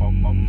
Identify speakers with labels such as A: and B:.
A: um,